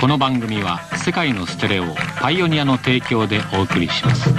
この番組は世界のステレオパイオニアの提供でお送りします。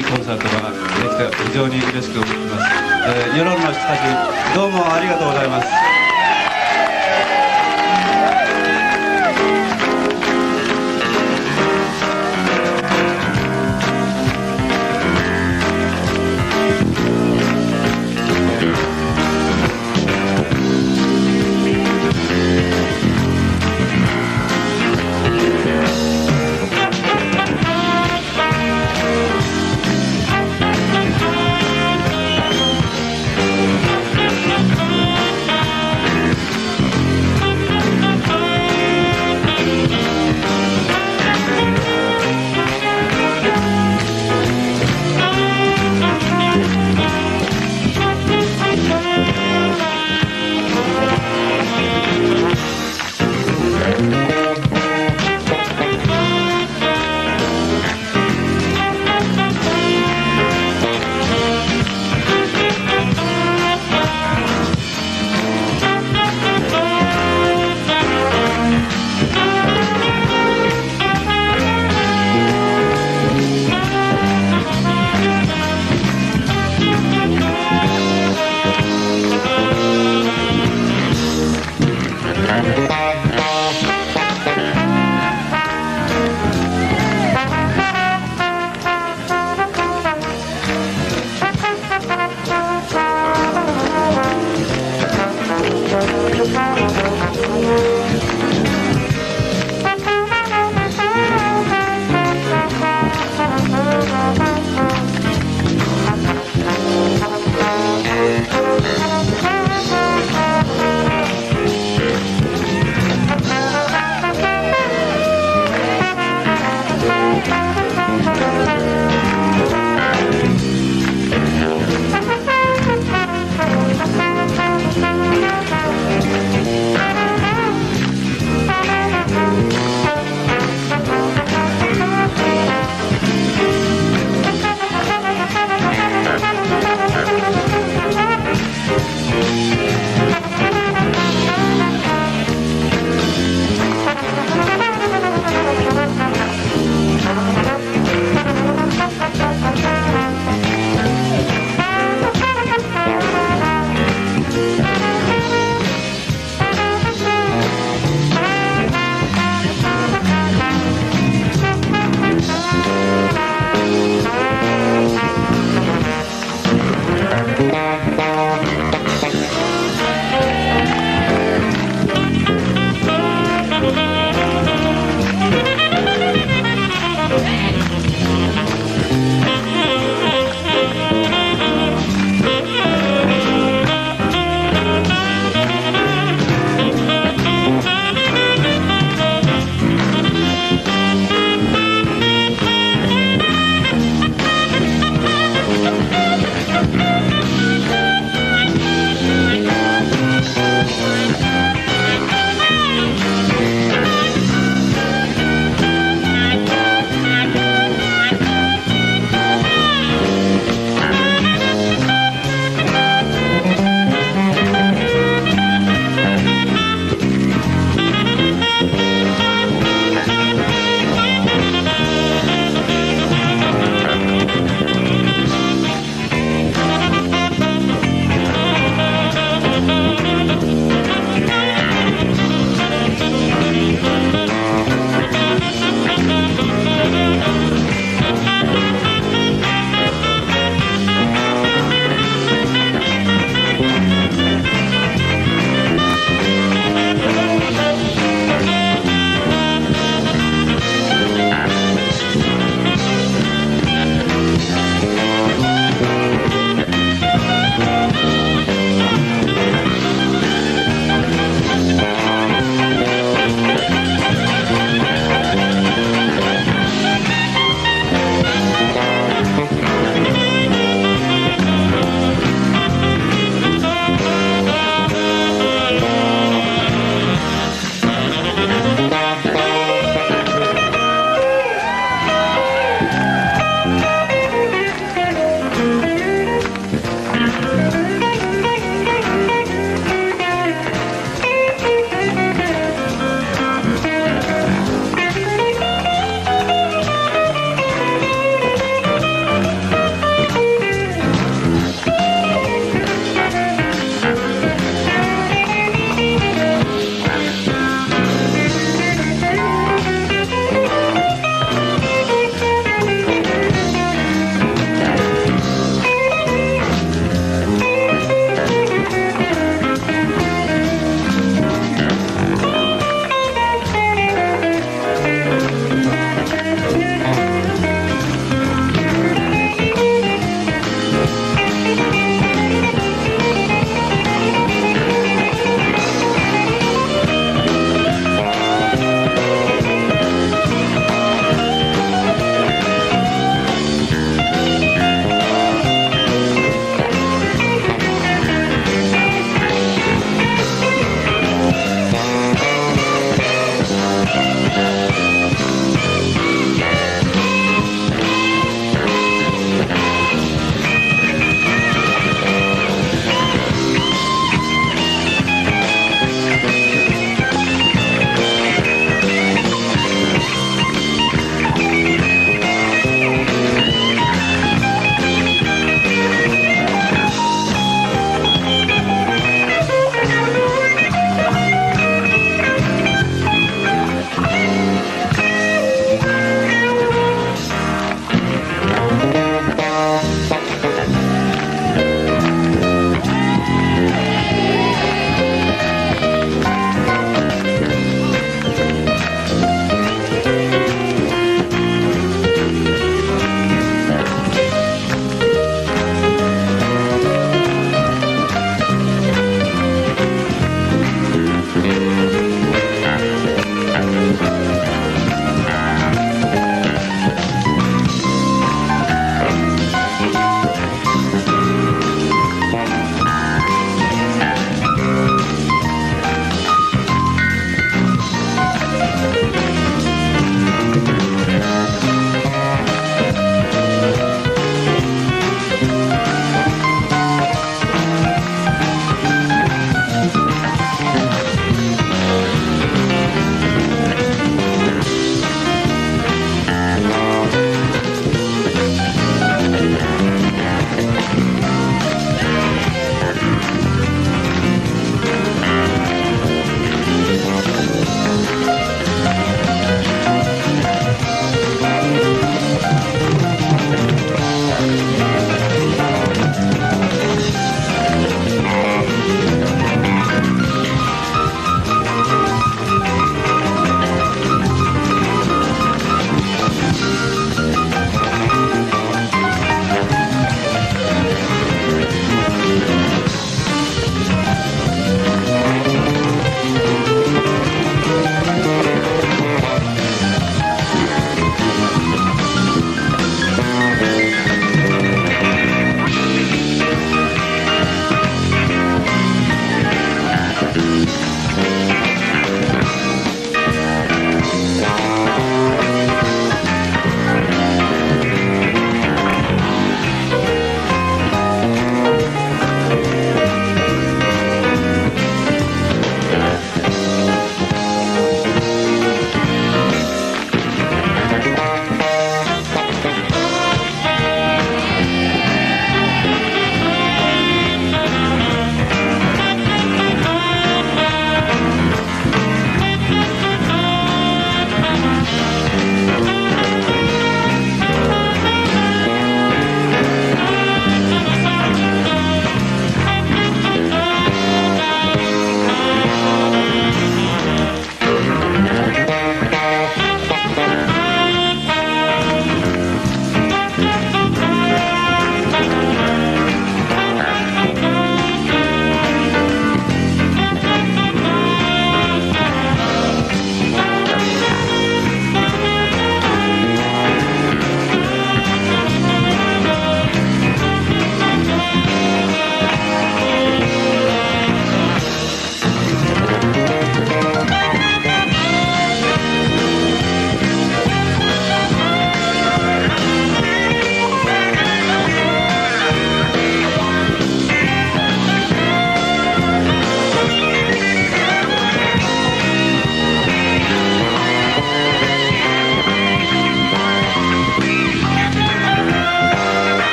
いいコンサートができて非常に嬉しく思っています、えー世論の人たちどうもありがとうございます。